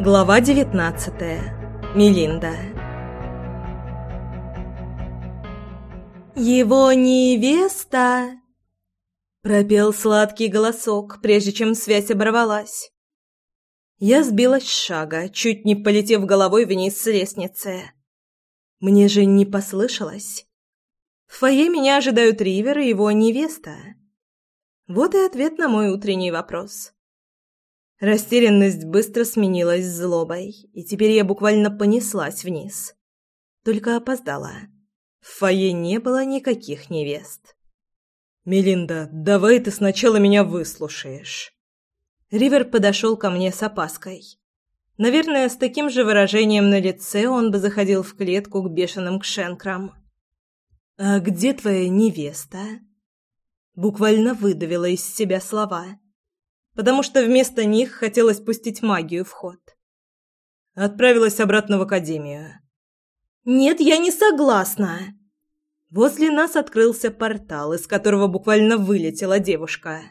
Глава 19. Мелинда. Его невеста пропел сладкий голосок, прежде чем связь оборвалась. Я сбилась с шага, чуть не полетев головой вниз с лестницы. Мне же не послышалось. В фойе меня ожидают Ривер и его невеста. Вот и ответ на мой утренний вопрос. Растерянность быстро сменилась злобой, и теперь я буквально понеслась вниз. Только опоздала. В фойе не было никаких невест. «Мелинда, давай ты сначала меня выслушаешь». Ривер подошел ко мне с опаской. Наверное, с таким же выражением на лице он бы заходил в клетку к бешеным кшенкрам. «А где твоя невеста?» Буквально выдавила из себя слова потому что вместо них хотелось пустить магию в ход. Отправилась обратно в академию. «Нет, я не согласна!» Возле нас открылся портал, из которого буквально вылетела девушка.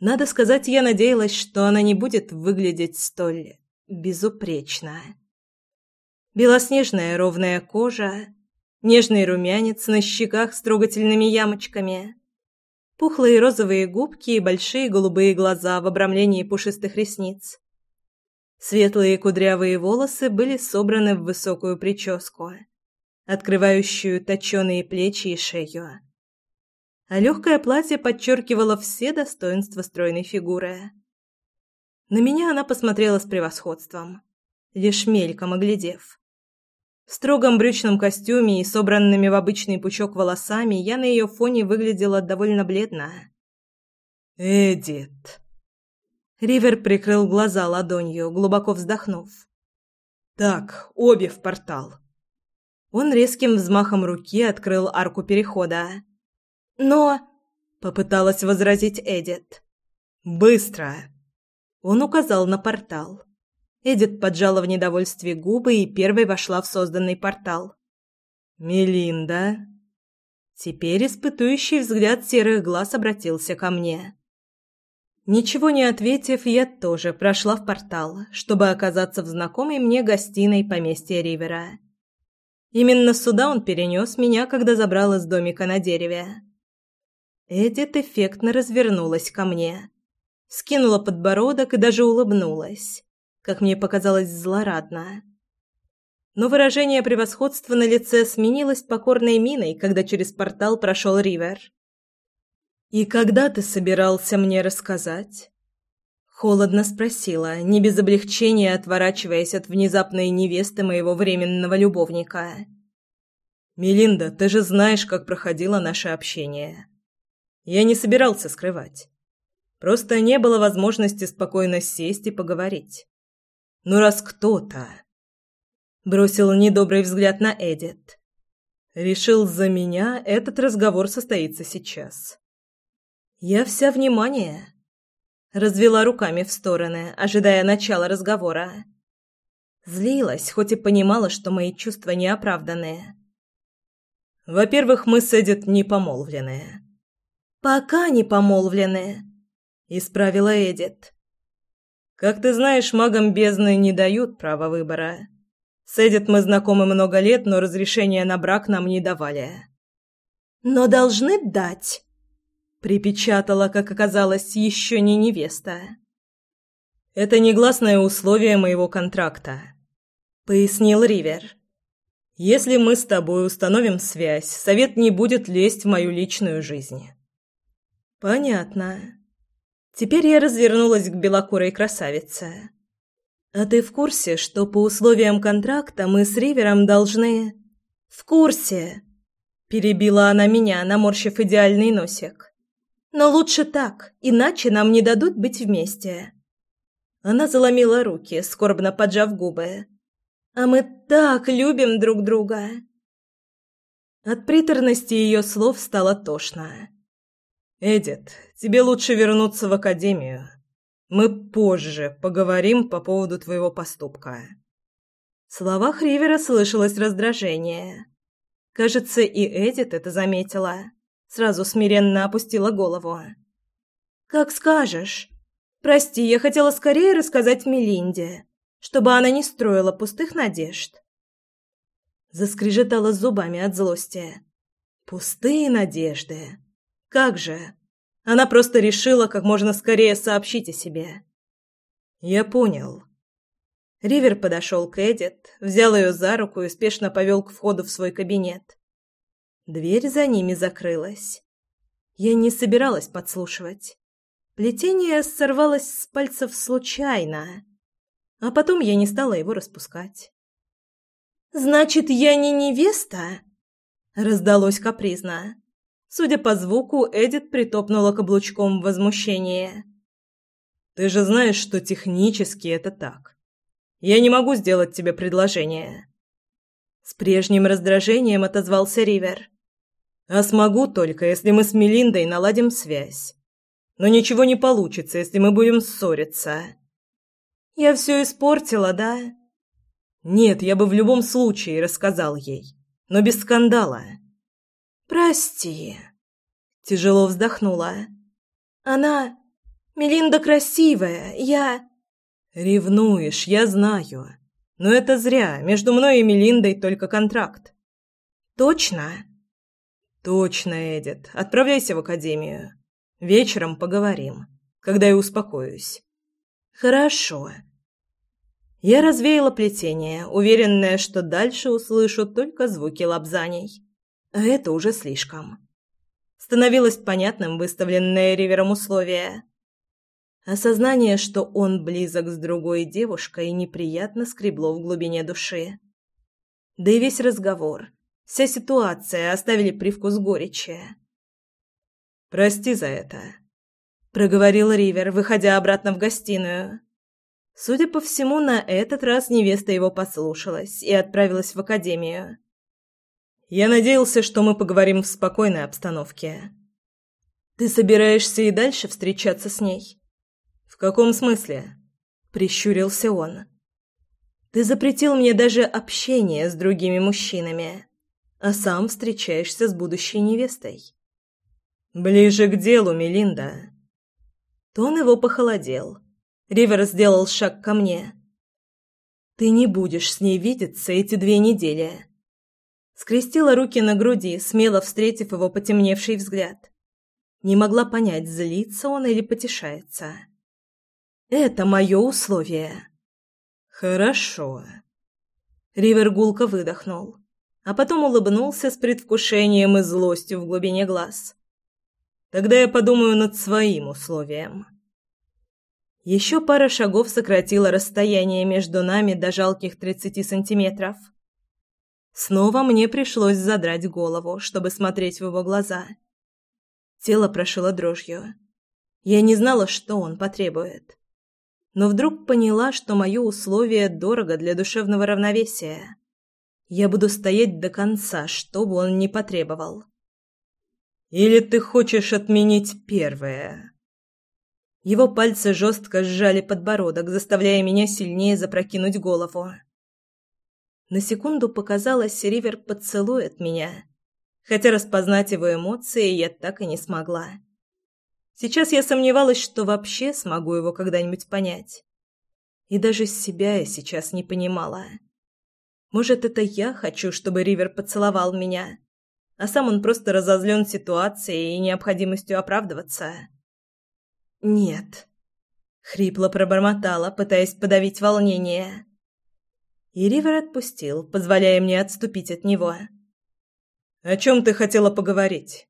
Надо сказать, я надеялась, что она не будет выглядеть столь безупречно. Белоснежная ровная кожа, нежный румянец на щеках с трогательными ямочками, пухлые розовые губки и большие голубые глаза в обрамлении пушистых ресниц. Светлые кудрявые волосы были собраны в высокую прическу, открывающую точеные плечи и шею. А легкое платье подчеркивало все достоинства стройной фигуры. На меня она посмотрела с превосходством, лишь мельком оглядев. В строгом брючном костюме и собранными в обычный пучок волосами я на ее фоне выглядела довольно бледно. «Эдит!» Ривер прикрыл глаза ладонью, глубоко вздохнув. «Так, обе в портал». Он резким взмахом руки открыл арку перехода. «Но...» — попыталась возразить Эдит. «Быстро!» Он указал на портал. Эдит поджала в недовольстве губы и первой вошла в созданный портал. «Мелинда?» Теперь испытующий взгляд серых глаз обратился ко мне. Ничего не ответив, я тоже прошла в портал, чтобы оказаться в знакомой мне гостиной поместья Ривера. Именно сюда он перенес меня, когда забрал из домика на дереве. Эдит эффектно развернулась ко мне, скинула подбородок и даже улыбнулась как мне показалось, злорадно. Но выражение превосходства на лице сменилось покорной миной, когда через портал прошел Ривер. «И когда ты собирался мне рассказать?» Холодно спросила, не без облегчения отворачиваясь от внезапной невесты моего временного любовника. «Мелинда, ты же знаешь, как проходило наше общение. Я не собирался скрывать. Просто не было возможности спокойно сесть и поговорить. Ну раз кто-то бросил недобрый взгляд на Эдит. Решил за меня, этот разговор состоится сейчас. Я вся внимание. Развела руками в стороны, ожидая начала разговора. Злилась, хоть и понимала, что мои чувства неоправданные. Во-первых, мы с Эдит не помолвленные. «Пока не помолвленные», — исправила Эдит. Как ты знаешь, магам бездны не дают права выбора. С Эдит мы знакомы много лет, но разрешения на брак нам не давали. Но должны дать, припечатала, как оказалось, еще не невеста. Это негласное условие моего контракта, пояснил Ривер. Если мы с тобой установим связь, совет не будет лезть в мою личную жизнь. Понятно. Теперь я развернулась к белокурой красавице. «А ты в курсе, что по условиям контракта мы с Ривером должны...» «В курсе!» – перебила она меня, наморщив идеальный носик. «Но лучше так, иначе нам не дадут быть вместе». Она заломила руки, скорбно поджав губы. «А мы так любим друг друга!» От приторности ее слов стало тошно. «Эдит, тебе лучше вернуться в академию. Мы позже поговорим по поводу твоего поступка». В словах Ривера слышалось раздражение. Кажется, и Эдит это заметила. Сразу смиренно опустила голову. «Как скажешь. Прости, я хотела скорее рассказать Мелинде. чтобы она не строила пустых надежд. Заскрежетала зубами от злости. Пустые надежды. Как же? Она просто решила как можно скорее сообщить о себе. Я понял. Ривер подошел к Эдит, взял ее за руку и спешно повел к входу в свой кабинет. Дверь за ними закрылась. Я не собиралась подслушивать. Плетение сорвалось с пальцев случайно, а потом я не стала его распускать. «Значит, я не невеста?» — раздалось капризно. Судя по звуку, Эдит притопнула каблучком в возмущении. «Ты же знаешь, что технически это так. Я не могу сделать тебе предложение». С прежним раздражением отозвался Ривер. «А смогу только, если мы с Мелиндой наладим связь. Но ничего не получится, если мы будем ссориться». «Я все испортила, да?» «Нет, я бы в любом случае рассказал ей, но без скандала». «Прости», — тяжело вздохнула. «Она... Мелинда красивая, я...» «Ревнуешь, я знаю. Но это зря. Между мной и Мелиндой только контракт». «Точно?» «Точно, Эдит. Отправляйся в академию. Вечером поговорим, когда я успокоюсь». «Хорошо». Я развеяла плетение, уверенная, что дальше услышу только звуки лапзаний. Это уже слишком. Становилось понятным выставленное Ривером условие. Осознание, что он близок с другой девушкой, неприятно скребло в глубине души. Да и весь разговор, вся ситуация оставили привкус горечи. «Прости за это», — проговорил Ривер, выходя обратно в гостиную. Судя по всему, на этот раз невеста его послушалась и отправилась в академию. Я надеялся, что мы поговорим в спокойной обстановке. Ты собираешься и дальше встречаться с ней? В каком смысле? Прищурился он. Ты запретил мне даже общение с другими мужчинами, а сам встречаешься с будущей невестой. Ближе к делу, Мелинда. Тон его похолодел. Ривер сделал шаг ко мне. Ты не будешь с ней видеться эти две недели скрестила руки на груди, смело встретив его потемневший взгляд. Не могла понять, злится он или потешается. «Это мое условие». «Хорошо». Ривер гулко выдохнул, а потом улыбнулся с предвкушением и злостью в глубине глаз. «Тогда я подумаю над своим условием». Еще пара шагов сократила расстояние между нами до жалких тридцати сантиметров. Снова мне пришлось задрать голову, чтобы смотреть в его глаза. Тело прошило дрожью. Я не знала, что он потребует. Но вдруг поняла, что мое условие дорого для душевного равновесия. Я буду стоять до конца, что бы он ни потребовал. «Или ты хочешь отменить первое?» Его пальцы жестко сжали подбородок, заставляя меня сильнее запрокинуть голову. На секунду показалось, Ривер поцелует меня, хотя распознать его эмоции я так и не смогла. Сейчас я сомневалась, что вообще смогу его когда-нибудь понять. И даже себя я сейчас не понимала. Может, это я хочу, чтобы Ривер поцеловал меня, а сам он просто разозлен ситуацией и необходимостью оправдываться? «Нет», — хрипло пробормотала, пытаясь подавить волнение и Ривер отпустил, позволяя мне отступить от него. «О чем ты хотела поговорить?»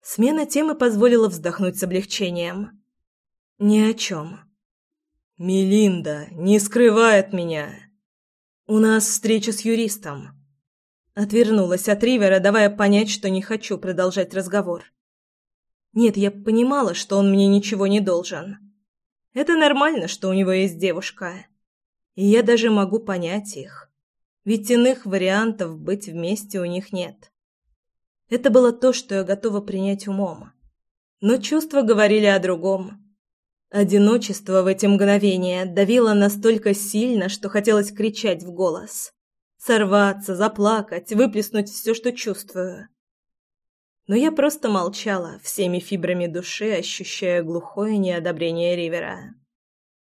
Смена темы позволила вздохнуть с облегчением. «Ни о чем». «Мелинда, не скрывай от меня!» «У нас встреча с юристом». Отвернулась от Ривера, давая понять, что не хочу продолжать разговор. Нет, я понимала, что он мне ничего не должен. Это нормально, что у него есть девушка. И я даже могу понять их. Ведь иных вариантов быть вместе у них нет. Это было то, что я готова принять умом. Но чувства говорили о другом. Одиночество в эти мгновения давило настолько сильно, что хотелось кричать в голос. Сорваться, заплакать, выплеснуть все, что чувствую. Но я просто молчала, всеми фибрами души ощущая глухое неодобрение Ривера.